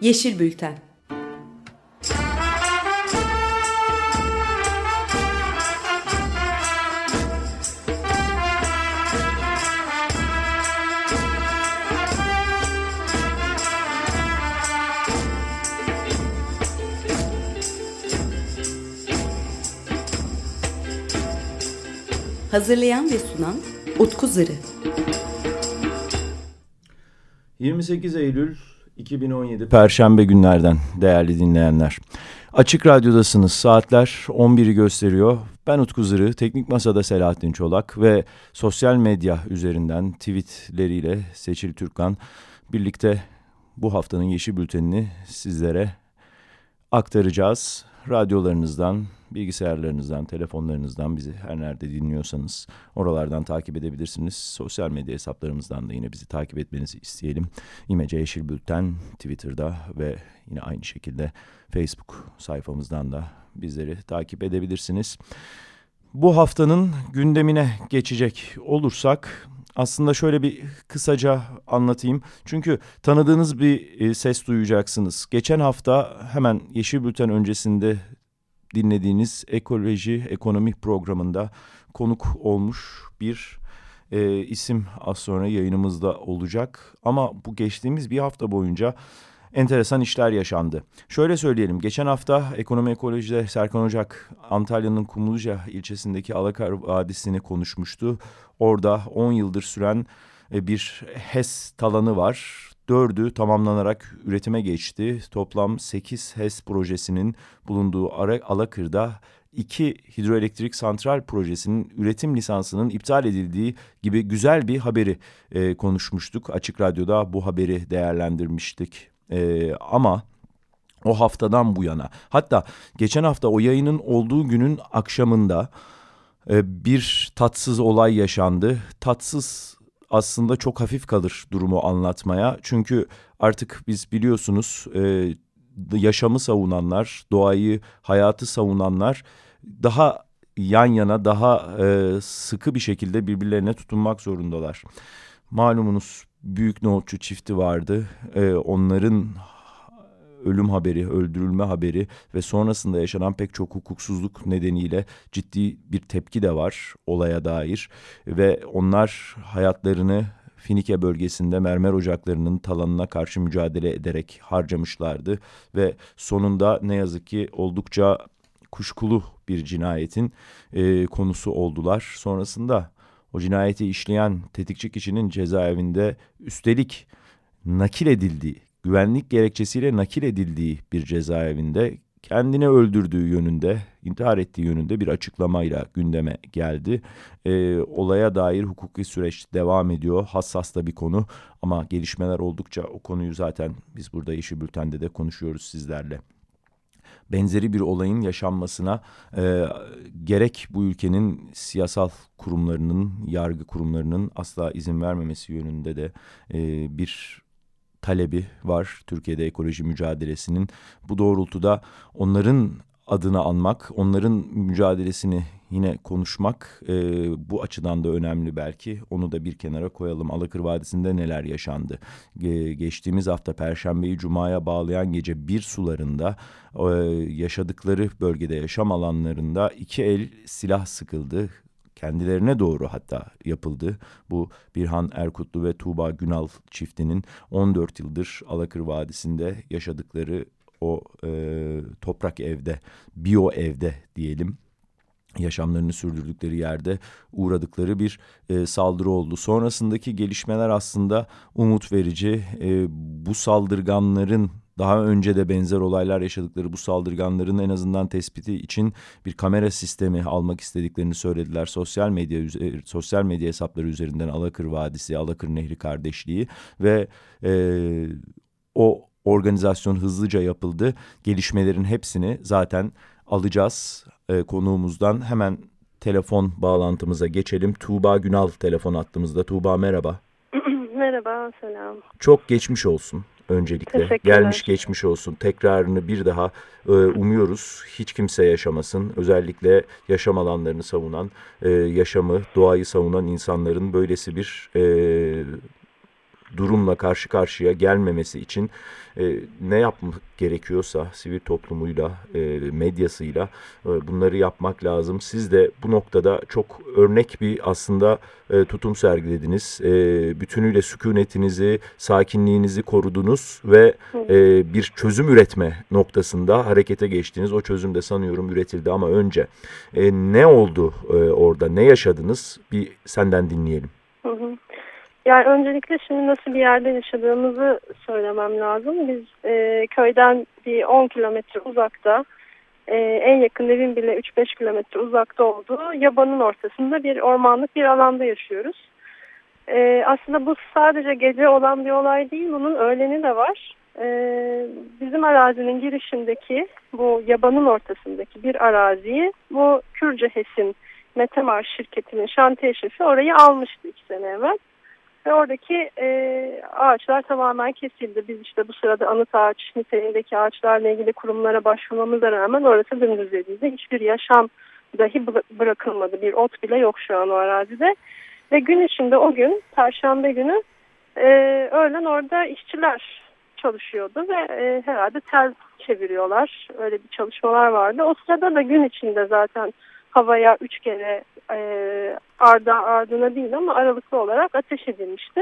Yeşil Bülten Hazırlayan ve sunan Utku Zırı. 28 Eylül 2017 Perşembe günlerden değerli dinleyenler. Açık Radyo'dasınız. Saatler 11'i gösteriyor. Ben Utku Zırı, Teknik Masa'da Selahattin Çolak ve sosyal medya üzerinden tweetleriyle Seçil Türkan birlikte bu haftanın Yeşil Bülteni'ni sizlere aktaracağız. Radyolarınızdan, bilgisayarlarınızdan, telefonlarınızdan bizi her nerede dinliyorsanız oralardan takip edebilirsiniz. Sosyal medya hesaplarımızdan da yine bizi takip etmenizi isteyelim. İmece Yeşil Bülten Twitter'da ve yine aynı şekilde Facebook sayfamızdan da bizleri takip edebilirsiniz. Bu haftanın gündemine geçecek olursak aslında şöyle bir kısaca anlatayım. Çünkü tanıdığınız bir e, ses duyacaksınız. Geçen hafta hemen Yeşil Bülten öncesinde dinlediğiniz ekoloji ekonomi programında konuk olmuş bir e, isim az sonra yayınımızda olacak. Ama bu geçtiğimiz bir hafta boyunca enteresan işler yaşandı. Şöyle söyleyelim, geçen hafta Ekonomi Ekoloji'de Serkan Ocak Antalya'nın Kumluca ilçesindeki Alakar Vadisi'ni konuşmuştu. Orada 10 yıldır süren e, bir HES talanı var. Dördü tamamlanarak üretime geçti. Toplam 8 HES projesinin bulunduğu Alakır'da iki hidroelektrik santral projesinin üretim lisansının iptal edildiği gibi güzel bir haberi e, konuşmuştuk. Açık Radyo'da bu haberi değerlendirmiştik. E, ama o haftadan bu yana hatta geçen hafta o yayının olduğu günün akşamında e, bir tatsız olay yaşandı. Tatsız aslında çok hafif kalır durumu anlatmaya. Çünkü artık biz biliyorsunuz e, yaşamı savunanlar, doğayı, hayatı savunanlar daha yan yana, daha e, sıkı bir şekilde birbirlerine tutunmak zorundalar. Malumunuz büyük nohutçu çifti vardı. E, onların ölüm haberi, öldürülme haberi ve sonrasında yaşanan pek çok hukuksuzluk nedeniyle ciddi bir tepki de var olaya dair ve onlar hayatlarını Finike bölgesinde mermer ocaklarının talanına karşı mücadele ederek harcamışlardı ve sonunda ne yazık ki oldukça kuşkulu bir cinayetin e, konusu oldular. Sonrasında o cinayeti işleyen tetikçi kişinin cezaevinde üstelik nakil edildiği güvenlik gerekçesiyle nakil edildiği bir cezaevinde kendini öldürdüğü yönünde, intihar ettiği yönünde bir açıklamayla gündeme geldi. E, olaya dair hukuki süreç devam ediyor. Hassas da bir konu ama gelişmeler oldukça o konuyu zaten biz burada Yeşil Bülten'de de konuşuyoruz sizlerle. Benzeri bir olayın yaşanmasına e, gerek bu ülkenin siyasal kurumlarının, yargı kurumlarının asla izin vermemesi yönünde de e, bir talebi var Türkiye'de ekoloji mücadelesinin. Bu doğrultuda onların adını anmak, onların mücadelesini yine konuşmak e, bu açıdan da önemli belki. Onu da bir kenara koyalım. Alakır Vadisi'nde neler yaşandı? Ge geçtiğimiz hafta Perşembeyi Cuma'ya bağlayan gece bir sularında e, yaşadıkları bölgede yaşam alanlarında iki el silah sıkıldı kendilerine doğru hatta yapıldı. Bu Birhan Erkutlu ve Tuğba Günal çiftinin 14 yıldır Alakır Vadisi'nde yaşadıkları o e, toprak evde, biyo evde diyelim yaşamlarını sürdürdükleri yerde uğradıkları bir e, saldırı oldu. Sonrasındaki gelişmeler aslında umut verici. E, bu saldırganların daha önce de benzer olaylar yaşadıkları bu saldırganların en azından tespiti için bir kamera sistemi almak istediklerini söylediler. Sosyal medya sosyal medya hesapları üzerinden Alakır Vadisi, Alakır Nehri kardeşliği ve e, o organizasyon hızlıca yapıldı. Gelişmelerin hepsini zaten alacağız e, konuğumuzdan. Hemen telefon bağlantımıza geçelim. Tuğba Günal telefon attığımızda. Tuğba merhaba. merhaba, selam. Çok geçmiş olsun öncelikle. Gelmiş geçmiş olsun. Tekrarını bir daha e, umuyoruz. Hiç kimse yaşamasın. Özellikle yaşam alanlarını savunan, e, yaşamı, doğayı savunan insanların böylesi bir e, durumla karşı karşıya gelmemesi için e, ne yapmak gerekiyorsa sivil toplumuyla, e, medyasıyla e, bunları yapmak lazım. Siz de bu noktada çok örnek bir aslında e, tutum sergilediniz. E, bütünüyle sükunetinizi, sakinliğinizi korudunuz ve e, bir çözüm üretme noktasında harekete geçtiniz. O çözüm de sanıyorum üretildi ama önce e, ne oldu e, orada, ne yaşadınız? Bir senden dinleyelim. Hı hı. Yani öncelikle şimdi nasıl bir yerde yaşadığımızı söylemem lazım. Biz e, köyden bir 10 kilometre uzakta, e, en yakın evin bile 3-5 kilometre uzakta olduğu yabanın ortasında bir ormanlık bir alanda yaşıyoruz. E, aslında bu sadece gece olan bir olay değil, bunun öğleni de var. E, bizim arazinin girişindeki bu yabanın ortasındaki bir araziyi bu Kürce HES'in Metemar şirketinin şantiye şefi orayı almıştı iki sene evvel. Ve oradaki e, ağaçlar tamamen kesildi. Biz işte bu sırada anıt ağaç niteliğindeki ağaçlarla ilgili kurumlara başvurmamıza rağmen orası dümdüz edildi. Hiçbir yaşam dahi bırakılmadı. Bir ot bile yok şu an o arazide. Ve gün içinde o gün, Perşembe günü e, öğlen orada işçiler çalışıyordu ve e, herhalde tel çeviriyorlar. Öyle bir çalışmalar vardı. O sırada da gün içinde zaten havaya üç kere e, arda ardına değil ama aralıklı olarak ateş edilmişti.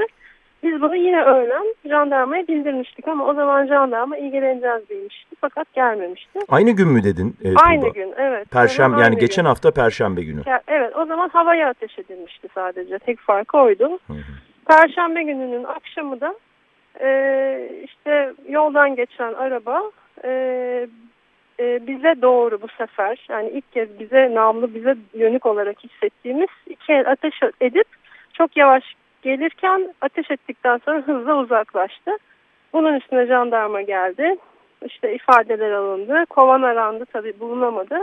Biz bunu yine öğlen jandarmaya bildirmiştik ama o zaman jandarma ilgileneceğiz demişti fakat gelmemişti. Aynı gün mü dedin? E, aynı gün evet. Perşembe yani geçen gün. hafta perşembe günü. Evet o zaman havaya ateş edilmişti sadece tek farkı oydu. Hı hı. Perşembe gününün akşamı da e, işte yoldan geçen araba e, e, bize doğru bu sefer yani ilk kez bize namlı bize yönük olarak hissettiğimiz iki el ateş edip çok yavaş gelirken ateş ettikten sonra hızla uzaklaştı. Bunun üstüne jandarma geldi. İşte ifadeler alındı. Kovan arandı tabii bulunamadı.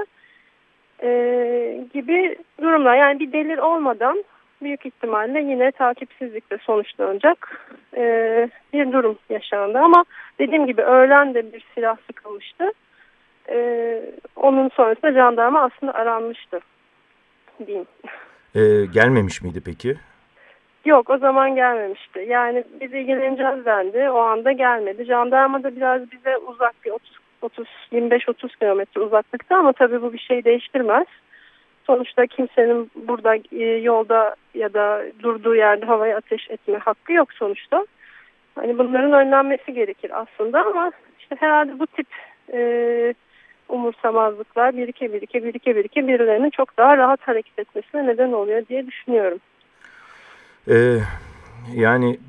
Ee, gibi durumlar. Yani bir delil olmadan büyük ihtimalle yine takipsizlikle sonuçlanacak ee, bir durum yaşandı. Ama dediğim gibi öğlen de bir silah sıkılmıştı e, onun sonrasında jandarma aslında aranmıştı diyeyim. Ee, gelmemiş miydi peki? Yok o zaman gelmemişti. Yani biz ilgileneceğiz dendi. O anda gelmedi. Jandarma da biraz bize uzak bir 30 25-30 kilometre uzaklıkta ama tabii bu bir şey değiştirmez. Sonuçta kimsenin burada e, yolda ya da durduğu yerde havaya ateş etme hakkı yok sonuçta. Hani bunların önlenmesi gerekir aslında ama işte herhalde bu tip e, umursamazlıklar birike birike birike birike birilerinin çok daha rahat hareket etmesine neden oluyor diye düşünüyorum. Ee, yani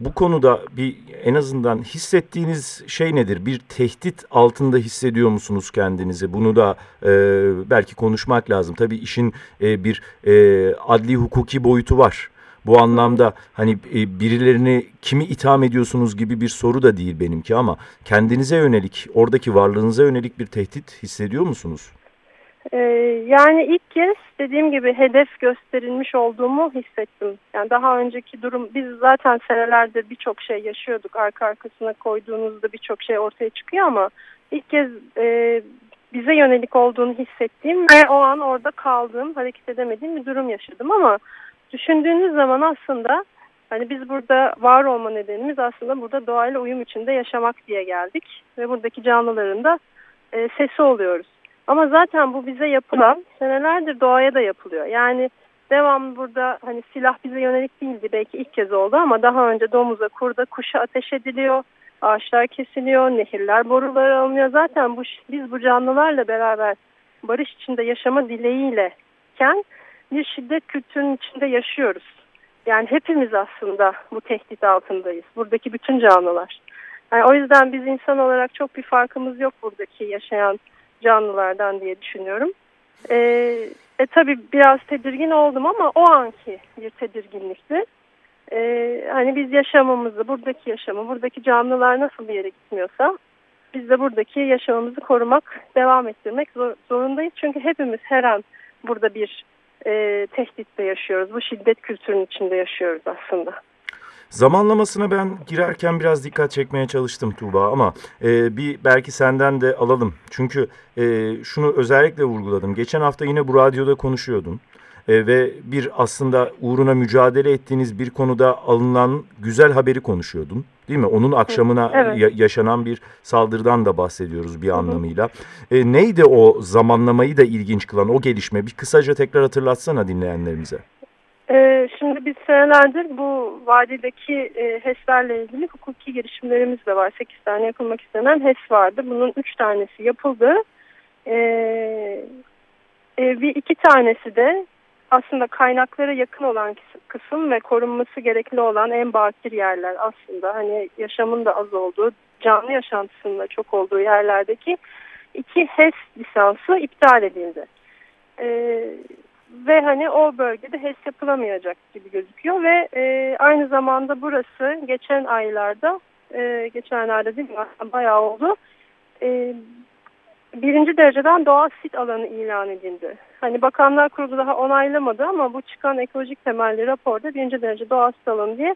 bu konuda bir en azından hissettiğiniz şey nedir? Bir tehdit altında hissediyor musunuz kendinizi? Bunu da e, belki konuşmak lazım. Tabii işin e, bir e, adli hukuki boyutu var. Bu anlamda hani e, birilerini kimi itham ediyorsunuz gibi bir soru da değil benimki ama kendinize yönelik, oradaki varlığınıza yönelik bir tehdit hissediyor musunuz? Ee, yani ilk kez dediğim gibi hedef gösterilmiş olduğumu hissettim. Yani daha önceki durum biz zaten senelerdir birçok şey yaşıyorduk. Arka arkasına koyduğunuzda birçok şey ortaya çıkıyor ama ilk kez e, bize yönelik olduğunu hissettiğim ve o an orada kaldığım, hareket edemediğim bir durum yaşadım ama Düşündüğünüz zaman aslında hani biz burada var olma nedenimiz aslında burada doğayla uyum içinde yaşamak diye geldik. Ve buradaki canlıların da e, sesi oluyoruz. Ama zaten bu bize yapılan senelerdir doğaya da yapılıyor. Yani devamlı burada hani silah bize yönelik değildi belki ilk kez oldu ama daha önce domuza, kurda, kuşa ateş ediliyor. Ağaçlar kesiliyor, nehirler boruları alınıyor. Zaten bu, biz bu canlılarla beraber barış içinde yaşama dileğiyleken bir şiddet kültürünün içinde yaşıyoruz. Yani hepimiz aslında bu tehdit altındayız. Buradaki bütün canlılar. Yani o yüzden biz insan olarak çok bir farkımız yok buradaki yaşayan canlılardan diye düşünüyorum. Ee, e, tabii biraz tedirgin oldum ama o anki bir tedirginlikti. Ee, hani biz yaşamımızı, buradaki yaşamı, buradaki canlılar nasıl bir yere gitmiyorsa biz de buradaki yaşamımızı korumak, devam ettirmek zorundayız. Çünkü hepimiz her an burada bir e, tehditle yaşıyoruz. Bu şiddet kültürünün içinde yaşıyoruz aslında. Zamanlamasına ben girerken biraz dikkat çekmeye çalıştım Tuğba ama e, bir belki senden de alalım. Çünkü e, şunu özellikle vurguladım. Geçen hafta yine bu radyoda konuşuyordun. E, ve bir aslında uğruna mücadele ettiğiniz bir konuda alınan güzel haberi konuşuyordun. Değil mi? Onun akşamına evet. ya yaşanan bir saldırıdan da bahsediyoruz bir Hı -hı. anlamıyla. E, neydi o zamanlamayı da ilginç kılan o gelişme? Bir kısaca tekrar hatırlatsana dinleyenlerimize. Ee, şimdi biz senelerdir bu vadideki e, HES'lerle ilgili hukuki girişimlerimiz de var. 8 tane yapılmak istenen HES vardı. Bunun 3 tanesi yapıldı. Ee, e, bir iki tanesi de aslında kaynaklara yakın olan kısım ve korunması gerekli olan en bakir yerler aslında. Hani yaşamın da az olduğu, canlı yaşantısının da çok olduğu yerlerdeki iki HES lisansı iptal edildi. Ee, ve hani o bölgede HES yapılamayacak gibi gözüküyor ve e, aynı zamanda burası geçen aylarda, e, geçen aylarda değil mi? Bayağı oldu. E, birinci dereceden doğal sit alanı ilan edildi. Hani Bakanlar Kurulu daha onaylamadı ama bu çıkan ekolojik temelli raporda birinci derece doğal sit alanı diye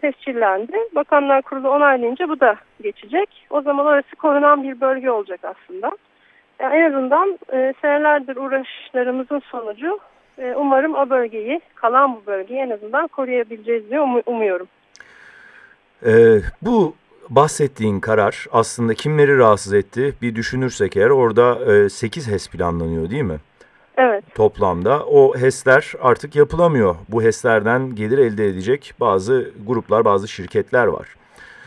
tescillendi. Bakanlar Kurulu onaylayınca bu da geçecek. O zaman orası korunan bir bölge olacak aslında. Yani en azından e, senelerdir uğraşlarımızın sonucu e, umarım o bölgeyi, kalan bu bölgeyi en azından koruyabileceğiz diye um umuyorum. Ee, bu bahsettiğin karar aslında kimleri rahatsız etti bir düşünürsek eğer orada e, 8 HES planlanıyor değil mi? Evet. Toplamda o HES'ler artık yapılamıyor. Bu HES'lerden gelir elde edecek bazı gruplar, bazı şirketler var.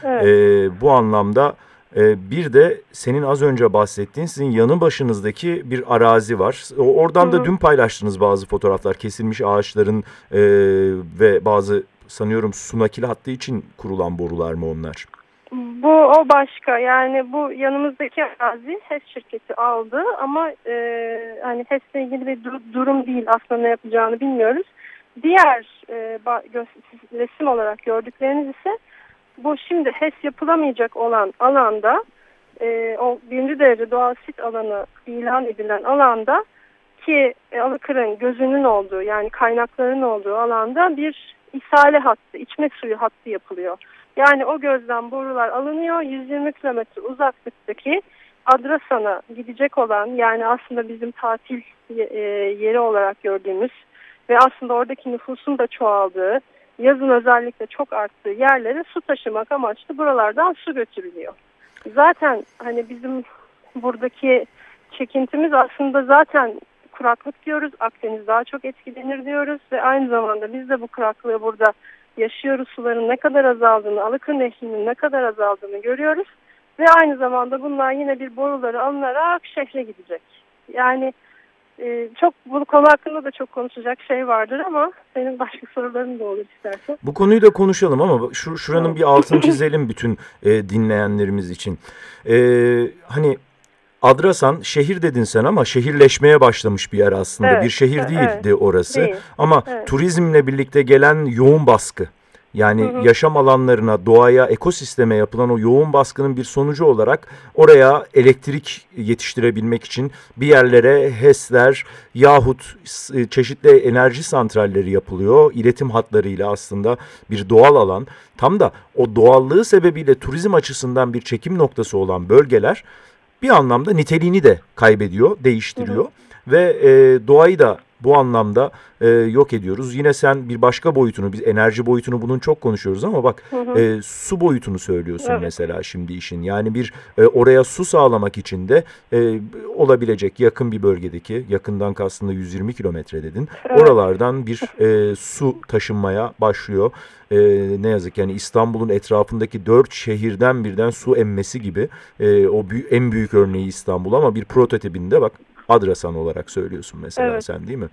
Evet. E, bu anlamda e, bir de senin az önce bahsettiğin sizin yanı başınızdaki bir arazi var. Oradan Hı -hı. da dün paylaştınız bazı fotoğraflar. Kesilmiş ağaçların e, ve bazı sanıyorum su nakil hattı için kurulan borular mı onlar? Bu o başka yani bu yanımızdaki arazi HES şirketi aldı ama e, hani HES'le ilgili bir dur durum değil aslında ne yapacağını bilmiyoruz. Diğer e, resim olarak gördükleriniz ise bu şimdi HES yapılamayacak olan alanda e, o birinci derece doğal sit alanı ilan edilen alanda ki e, Alıkır'ın gözünün olduğu yani kaynakların olduğu alanda bir isale hattı, içme suyu hattı yapılıyor. Yani o gözden borular alınıyor. 120 kilometre uzaklıktaki Adrasan'a gidecek olan yani aslında bizim tatil e, yeri olarak gördüğümüz ve aslında oradaki nüfusun da çoğaldığı, yazın özellikle çok arttığı yerlere su taşımak amaçlı buralardan su götürülüyor. Zaten hani bizim buradaki çekintimiz aslında zaten kuraklık diyoruz. Akdeniz daha çok etkilenir diyoruz ve aynı zamanda biz de bu kuraklığı burada yaşıyoruz. Suların ne kadar azaldığını, Alıkır Nehri'nin ne kadar azaldığını görüyoruz. Ve aynı zamanda bunlar yine bir boruları alınarak şehre gidecek. Yani e, çok bu konu hakkında da çok konuşacak şey vardır ama senin başka soruların da olur istersen. Bu konuyu da konuşalım ama şu şuranın bir altını çizelim bütün e, dinleyenlerimiz için. E, hani Adrasan şehir dedin sen ama şehirleşmeye başlamış bir yer aslında. Evet, bir şehir evet, değildi evet. orası. Değil. Ama evet. turizmle birlikte gelen yoğun baskı. Yani hı hı. yaşam alanlarına, doğaya, ekosisteme yapılan o yoğun baskının bir sonucu olarak oraya elektrik yetiştirebilmek için bir yerlere HES'ler yahut çeşitli enerji santralleri yapılıyor. İletim hatlarıyla aslında bir doğal alan. Tam da o doğallığı sebebiyle turizm açısından bir çekim noktası olan bölgeler bir anlamda niteliğini de kaybediyor, değiştiriyor. Hı hı. Ve e, doğayı da bu anlamda e, yok ediyoruz. Yine sen bir başka boyutunu, biz enerji boyutunu bunun çok konuşuyoruz ama bak hı hı. E, su boyutunu söylüyorsun evet. mesela şimdi işin. Yani bir e, oraya su sağlamak için de e, olabilecek yakın bir bölgedeki, yakından kastında 120 kilometre dedin. Evet. Oralardan bir e, su taşınmaya başlıyor. E, ne yazık yani İstanbul'un etrafındaki dört şehirden birden su emmesi gibi e, o büyük, en büyük örneği İstanbul ama bir prototipinde bak Adrasan olarak söylüyorsun mesela evet. sen değil mi?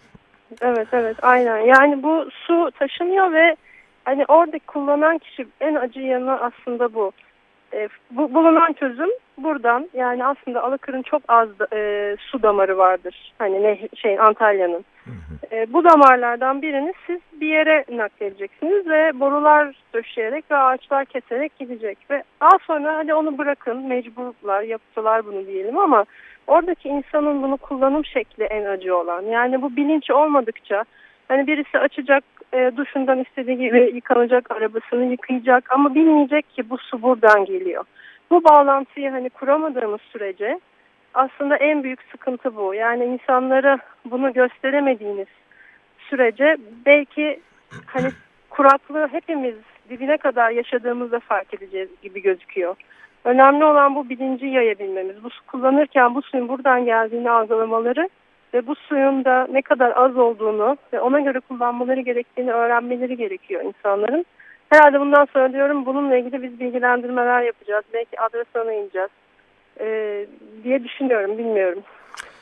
Evet evet aynen yani bu su taşınıyor ve hani orada kullanan kişi en acı yanı aslında bu. E, bu bulunan çözüm buradan yani aslında Alıkır'ın çok az e, su damarı vardır. Hani ne şey Antalya'nın. E, bu damarlardan birini siz bir yere nakledeceksiniz ve borular döşeyerek ve ağaçlar keserek gidecek ve daha sonra hadi onu bırakın mecburlar yaptılar bunu diyelim ama oradaki insanın bunu kullanım şekli en acı olan. Yani bu bilinç olmadıkça hani birisi açacak e, duşundan istediği gibi yıkanacak arabasını yıkayacak ama bilmeyecek ki bu su buradan geliyor. Bu bağlantıyı hani kuramadığımız sürece aslında en büyük sıkıntı bu. Yani insanlara bunu gösteremediğiniz sürece belki hani kuraklığı hepimiz dibine kadar yaşadığımızda fark edeceğiz gibi gözüküyor. Önemli olan bu bilinci yayabilmemiz. Bu su kullanırken bu suyun buradan geldiğini algılamaları ve bu suyun da ne kadar az olduğunu ve ona göre kullanmaları gerektiğini öğrenmeleri gerekiyor insanların. Herhalde bundan sonra diyorum bununla ilgili biz bilgilendirmeler yapacağız. Belki adresana ineceğiz ee, diye düşünüyorum bilmiyorum.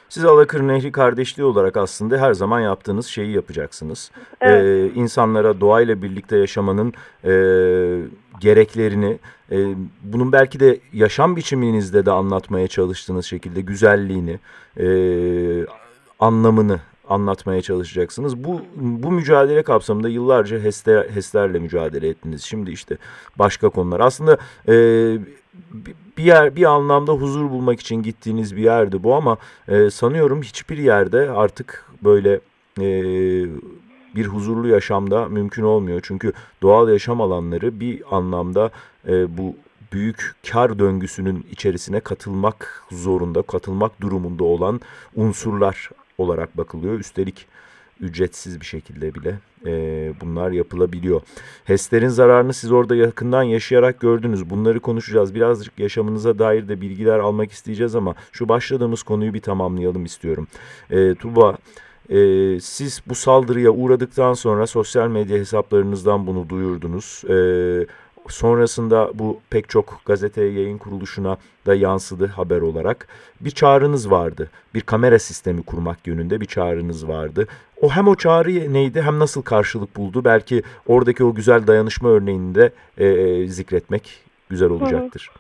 Siz Alakır Nehri kardeşliği olarak aslında her zaman yaptığınız şeyi yapacaksınız. Evet. Ee, insanlara doğayla birlikte yaşamanın e, gereklerini, e, bunun belki de yaşam biçiminizde de anlatmaya çalıştığınız şekilde güzelliğini, e, anlamını anlatmaya çalışacaksınız. Bu bu mücadele kapsamında yıllarca HES'ler, HES'lerle mücadele ettiniz. Şimdi işte başka konular. Aslında e, bir yer bir anlamda huzur bulmak için gittiğiniz bir yerdi bu ama e, sanıyorum hiçbir yerde artık böyle e, bir huzurlu yaşamda mümkün olmuyor. Çünkü doğal yaşam alanları bir anlamda e, bu büyük kar döngüsünün içerisine katılmak zorunda, katılmak durumunda olan unsurlar olarak bakılıyor. Üstelik ücretsiz bir şekilde bile e, bunlar yapılabiliyor. HES'lerin zararını siz orada yakından yaşayarak gördünüz. Bunları konuşacağız. Birazcık yaşamınıza dair de bilgiler almak isteyeceğiz ama şu başladığımız konuyu bir tamamlayalım istiyorum. E, Tuba, e, siz bu saldırıya uğradıktan sonra sosyal medya hesaplarınızdan bunu duyurdunuz. E, Sonrasında bu pek çok gazete yayın kuruluşuna da yansıdı haber olarak. Bir çağrınız vardı. Bir kamera sistemi kurmak yönünde bir çağrınız vardı. O hem o çağrı neydi hem nasıl karşılık buldu? Belki oradaki o güzel dayanışma örneğini de e, e zikretmek güzel olacaktır.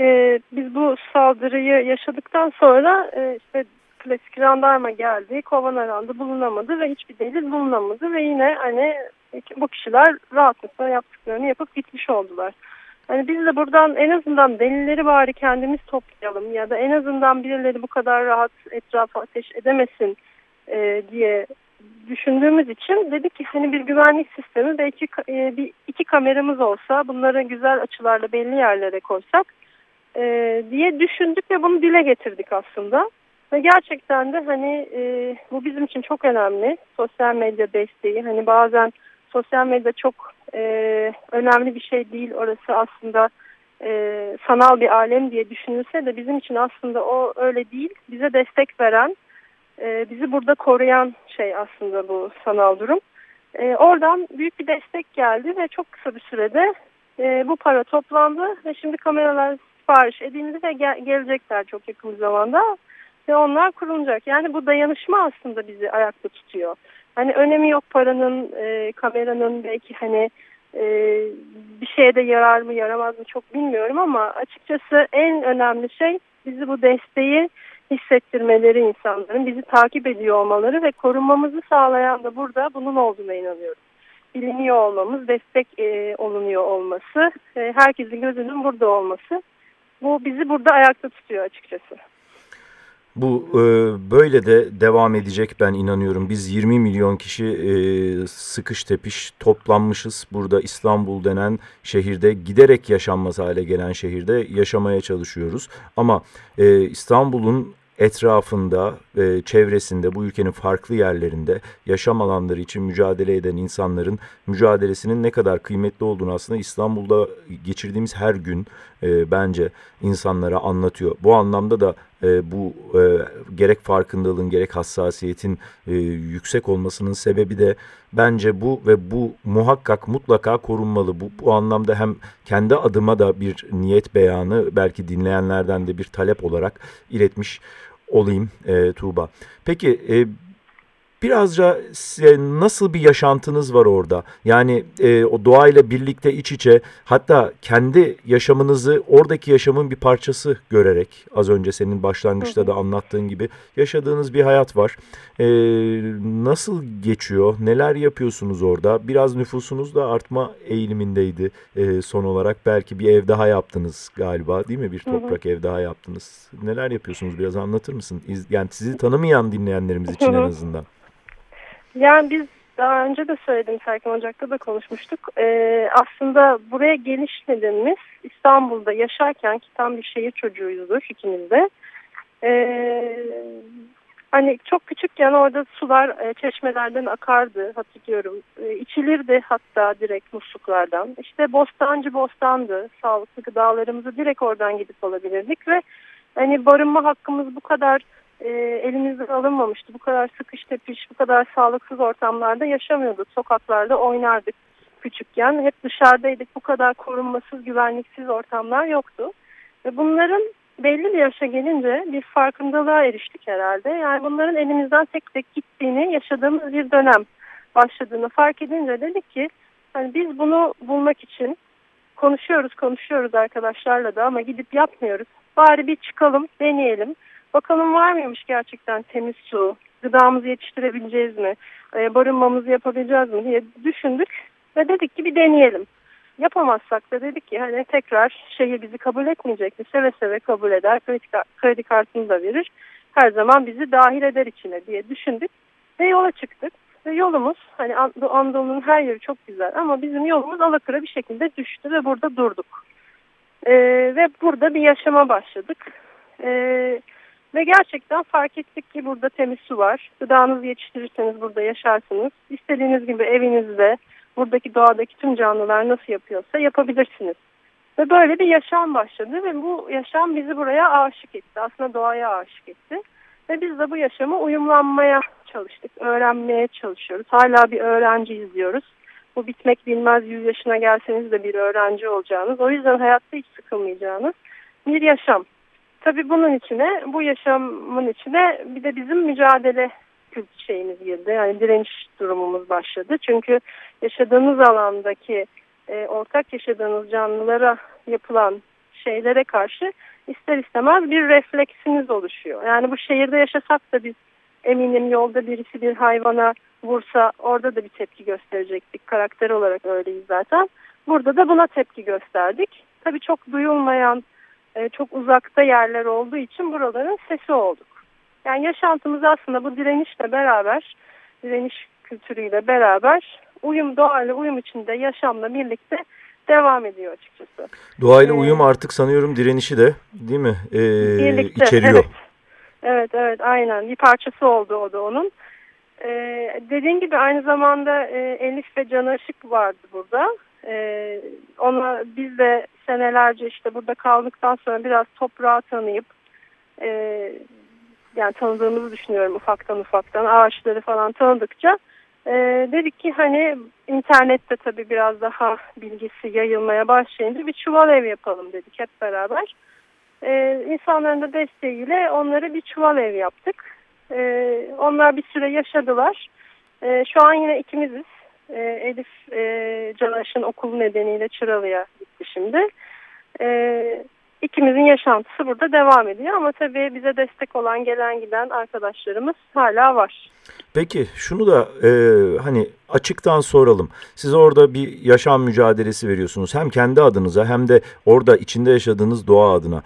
Ee, biz bu saldırıyı yaşadıktan sonra e, işte klasik jandarma geldi, kovan arandı, bulunamadı ve hiçbir delil bulunamadı ve yine hani bu kişiler rahatlıkla yaptıklarını yapıp gitmiş oldular. Hani biz de buradan en azından delilleri bari kendimiz toplayalım ya da en azından birileri bu kadar rahat etrafa ateş edemesin e, diye düşündüğümüz için dedik ki hani bir güvenlik sistemi belki e, bir iki kameramız olsa bunları güzel açılarla belli yerlere koysak e, diye düşündük ve bunu dile getirdik aslında. Ve gerçekten de hani e, bu bizim için çok önemli. Sosyal medya desteği. Hani bazen sosyal medya çok e, önemli bir şey değil. Orası aslında e, sanal bir alem diye düşünülse de bizim için aslında o öyle değil. Bize destek veren, e, bizi burada koruyan şey aslında bu sanal durum. E, oradan büyük bir destek geldi ve çok kısa bir sürede e, bu para toplandı ve şimdi kameralar sipariş edildi ve gel gelecekler çok yakın zamanda ve onlar kurulacak. Yani bu dayanışma aslında bizi ayakta tutuyor. Hani önemi yok paranın, e, kameranın belki hani e, bir şeye de yarar mı yaramaz mı çok bilmiyorum ama açıkçası en önemli şey bizi bu desteği hissettirmeleri insanların, bizi takip ediyor olmaları ve korunmamızı sağlayan da burada bunun olduğuna inanıyorum. Biliniyor olmamız, destek e, olunuyor olması, e, herkesin gözünün burada olması bu bizi burada ayakta tutuyor açıkçası. Bu e, böyle de devam edecek ben inanıyorum. Biz 20 milyon kişi e, sıkış tepiş toplanmışız. Burada İstanbul denen şehirde giderek yaşanmaz hale gelen şehirde yaşamaya çalışıyoruz. Ama e, İstanbul'un etrafında, e, çevresinde, bu ülkenin farklı yerlerinde yaşam alanları için mücadele eden insanların mücadelesinin ne kadar kıymetli olduğunu aslında İstanbul'da geçirdiğimiz her gün e, bence insanlara anlatıyor. Bu anlamda da e, bu e, gerek farkındalığın gerek hassasiyetin e, yüksek olmasının sebebi de bence bu ve bu muhakkak mutlaka korunmalı. Bu, bu anlamda hem kendi adıma da bir niyet beyanı belki dinleyenlerden de bir talep olarak iletmiş olayım e, Tuğba. Peki e, birazca nasıl bir yaşantınız var orada? Yani e, o doğayla birlikte iç içe hatta kendi yaşamınızı oradaki yaşamın bir parçası görerek az önce senin başlangıçta da anlattığın gibi yaşadığınız bir hayat var. E, nasıl geçiyor? Neler yapıyorsunuz orada? Biraz nüfusunuz da artma eğilimindeydi e, son olarak. Belki bir ev daha yaptınız galiba değil mi? Bir toprak hı hı. ev daha yaptınız. Neler yapıyorsunuz? Biraz anlatır mısın? Yani sizi tanımayan dinleyenlerimiz için en azından. Yani biz daha önce de söyledim Serkan Ocak'ta da konuşmuştuk. Ee, aslında buraya geliş nedenimiz İstanbul'da yaşarken ki tam bir şehir çocuğuyuzdur ikimiz de. Ee, Hani çok küçükken orada sular e, çeşmelerden akardı hatırlıyorum. E, içilirdi hatta direkt musluklardan. İşte bostancı bostandı. Sağlıklı gıdalarımızı direkt oradan gidip alabilirdik ve hani barınma hakkımız bu kadar e, elimizden alınmamıştı. Bu kadar sıkış tepiş, bu kadar sağlıksız ortamlarda yaşamıyorduk. Sokaklarda oynardık küçükken. Hep dışarıdaydık. Bu kadar korunmasız, güvenliksiz ortamlar yoktu. Ve bunların belli bir yaşa gelince bir farkındalığa eriştik herhalde. Yani bunların elimizden tek tek gittiğini yaşadığımız bir dönem başladığını fark edince dedik ki hani biz bunu bulmak için konuşuyoruz konuşuyoruz arkadaşlarla da ama gidip yapmıyoruz. Bari bir çıkalım deneyelim. Bakalım var mıymış gerçekten temiz su, gıdamızı yetiştirebileceğiz mi, e, barınmamızı yapabileceğiz mi diye düşündük ve dedik ki bir deneyelim. Yapamazsak da dedik ki hani tekrar şehir bizi kabul etmeyecek mi? Seve seve kabul eder, kredi, kredi kartını da verir. Her zaman bizi dahil eder içine diye düşündük ve yola çıktık. Ve yolumuz hani Anadolu'nun her yeri çok güzel ama bizim yolumuz alakıra bir şekilde düştü ve burada durduk. Ee, ve burada bir yaşama başladık. Ee, ve gerçekten fark ettik ki burada temiz su var. Gıdanızı yetiştirirseniz burada yaşarsınız. İstediğiniz gibi evinizde buradaki doğadaki tüm canlılar nasıl yapıyorsa yapabilirsiniz. Ve böyle bir yaşam başladı ve bu yaşam bizi buraya aşık etti. Aslında doğaya aşık etti. Ve biz de bu yaşama uyumlanmaya çalıştık. Öğrenmeye çalışıyoruz. Hala bir öğrenci izliyoruz. Bu bitmek bilmez 100 yaşına gelseniz de bir öğrenci olacağınız. O yüzden hayatta hiç sıkılmayacağınız bir yaşam. Tabii bunun içine, bu yaşamın içine bir de bizim mücadele şeyimiz girdi. Yani direniş durumumuz başladı. Çünkü yaşadığınız alandaki e, ortak yaşadığınız canlılara yapılan şeylere karşı ister istemez bir refleksiniz oluşuyor. Yani bu şehirde yaşasak da biz eminim yolda birisi bir hayvana vursa orada da bir tepki gösterecektik. Karakter olarak öyleyiz zaten. Burada da buna tepki gösterdik. Tabii çok duyulmayan, e, çok uzakta yerler olduğu için buraların sesi olduk. Yani yaşantımız aslında bu direnişle beraber, direniş kültürüyle beraber uyum doğayla uyum içinde yaşamla birlikte devam ediyor açıkçası. Doğayla ee, uyum artık sanıyorum direnişi de değil mi ee, birlikte, içeriyor. Evet. evet evet aynen bir parçası oldu o da onun. Ee, dediğin gibi aynı zamanda e, Elif ve Can Işık vardı burada. Ee, ona biz de senelerce işte burada kaldıktan sonra biraz toprağı tanıyıp e, yani tanıdığımızı düşünüyorum ufaktan ufaktan ağaçları falan tanıdıkça e, dedik ki hani internette tabii biraz daha bilgisi yayılmaya başlayınca bir çuval ev yapalım dedik hep beraber. E, insanların da desteğiyle onlara bir çuval ev yaptık. E, onlar bir süre yaşadılar. E, şu an yine ikimiziz. E, Elif e, Calaş'ın okul nedeniyle Çıralı'ya gitti şimdi. E, ikimizin yaşantısı burada devam ediyor ama tabii bize destek olan gelen giden arkadaşlarımız hala var. Peki şunu da e, hani açıktan soralım. Siz orada bir yaşam mücadelesi veriyorsunuz. Hem kendi adınıza hem de orada içinde yaşadığınız doğa adına.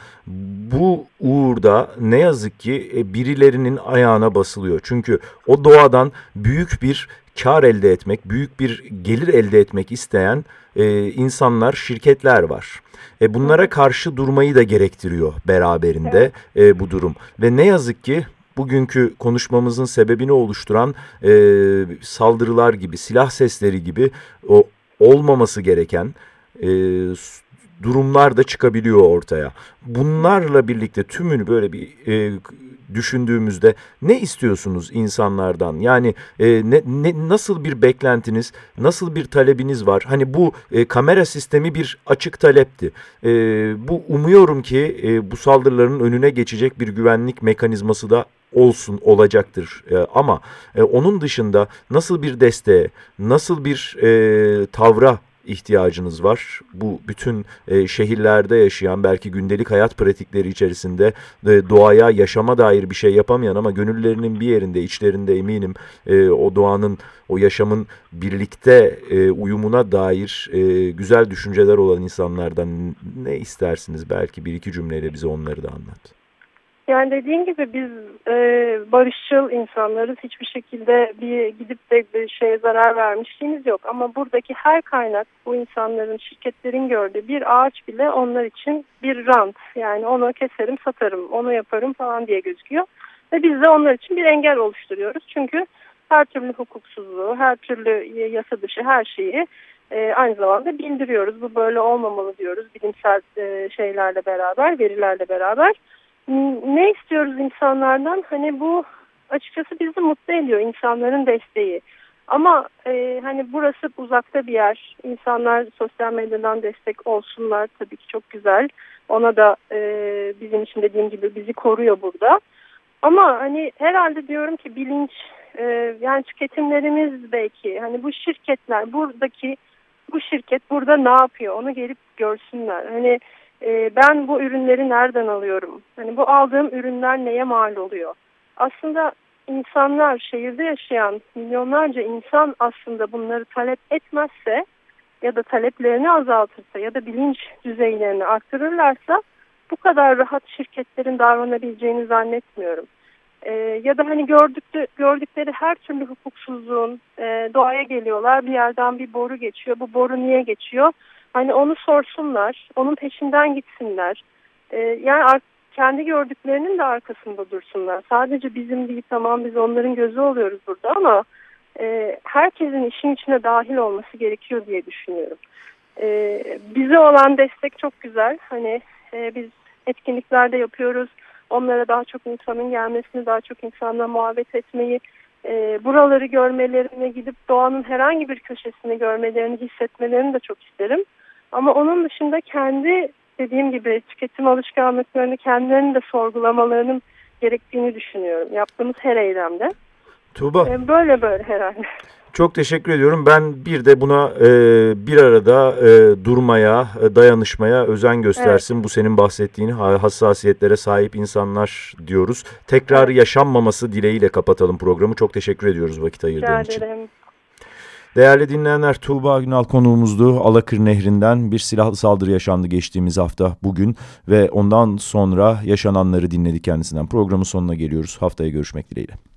Bu uğurda ne yazık ki e, birilerinin ayağına basılıyor. Çünkü o doğadan büyük bir kar elde etmek, büyük bir gelir elde etmek isteyen e, insanlar, şirketler var. E, bunlara karşı durmayı da gerektiriyor beraberinde e, bu durum. Ve ne yazık ki bugünkü konuşmamızın sebebini oluşturan e, saldırılar gibi, silah sesleri gibi o olmaması gereken e, durumlar da çıkabiliyor ortaya. Bunlarla birlikte tümünü böyle bir e, düşündüğümüzde ne istiyorsunuz insanlardan? Yani e, ne, ne, nasıl bir beklentiniz, nasıl bir talebiniz var? Hani bu e, kamera sistemi bir açık talepti. E, bu umuyorum ki e, bu saldırıların önüne geçecek bir güvenlik mekanizması da olsun olacaktır e, ama e, onun dışında nasıl bir desteğe nasıl bir e, tavra ihtiyacınız var. Bu bütün e, şehirlerde yaşayan belki gündelik hayat pratikleri içerisinde e, doğaya yaşama dair bir şey yapamayan ama gönüllerinin bir yerinde içlerinde eminim e, o doğanın o yaşamın birlikte e, uyumuna dair e, güzel düşünceler olan insanlardan ne istersiniz belki bir iki cümleyle bize onları da anlat. Yani dediğin gibi biz e, barışçıl insanlarız. Hiçbir şekilde bir gidip de bir şeye zarar vermişliğimiz yok. Ama buradaki her kaynak bu insanların, şirketlerin gördüğü bir ağaç bile onlar için bir rant. Yani onu keserim, satarım, onu yaparım falan diye gözüküyor. Ve biz de onlar için bir engel oluşturuyoruz. Çünkü her türlü hukuksuzluğu, her türlü yasa dışı her şeyi e, aynı zamanda bildiriyoruz. Bu böyle olmamalı diyoruz bilimsel e, şeylerle beraber, verilerle beraber. Ne istiyoruz insanlardan? Hani bu açıkçası bizi mutlu ediyor insanların desteği. Ama e, hani burası uzakta bir yer. İnsanlar sosyal medyadan destek olsunlar tabii ki çok güzel. Ona da e, bizim için dediğim gibi bizi koruyor burada. Ama hani herhalde diyorum ki bilinç e, yani tüketimlerimiz belki hani bu şirketler buradaki bu şirket burada ne yapıyor onu gelip görsünler. Hani e, ben bu ürünleri nereden alıyorum? Hani bu aldığım ürünler neye mal oluyor? Aslında insanlar şehirde yaşayan milyonlarca insan aslında bunları talep etmezse ya da taleplerini azaltırsa ya da bilinç düzeylerini arttırırlarsa bu kadar rahat şirketlerin davranabileceğini zannetmiyorum. Ee, ya da hani gördükleri, gördükleri her türlü hukuksuzluğun e, doğaya geliyorlar bir yerden bir boru geçiyor bu boru niye geçiyor hani onu sorsunlar onun peşinden gitsinler ee, yani kendi gördüklerinin de arkasında dursunlar. Sadece bizim değil tamam biz onların gözü oluyoruz burada ama e, herkesin işin içine dahil olması gerekiyor diye düşünüyorum. E, bize olan destek çok güzel. Hani e, biz etkinliklerde yapıyoruz. Onlara daha çok insanın gelmesini, daha çok insanla muhabbet etmeyi, e, buraları görmelerine gidip doğanın herhangi bir köşesini görmelerini, hissetmelerini de çok isterim. Ama onun dışında kendi dediğim gibi tüketim alışkanlıklarını kendilerini de sorgulamalarının gerektiğini düşünüyorum. Yaptığımız her eylemde. Tuğba. Ee, böyle böyle herhalde. Çok teşekkür ediyorum. Ben bir de buna e, bir arada e, durmaya, e, dayanışmaya özen göstersin. Evet. Bu senin bahsettiğin hassasiyetlere sahip insanlar diyoruz. Tekrar yaşanmaması dileğiyle kapatalım programı. Çok teşekkür ediyoruz vakit ayırdığın için. Ederim. Değerli dinleyenler Tuğba Günal konuğumuzdu. Alakır Nehri'nden bir silahlı saldırı yaşandı geçtiğimiz hafta bugün ve ondan sonra yaşananları dinledik kendisinden. Programın sonuna geliyoruz. Haftaya görüşmek dileğiyle.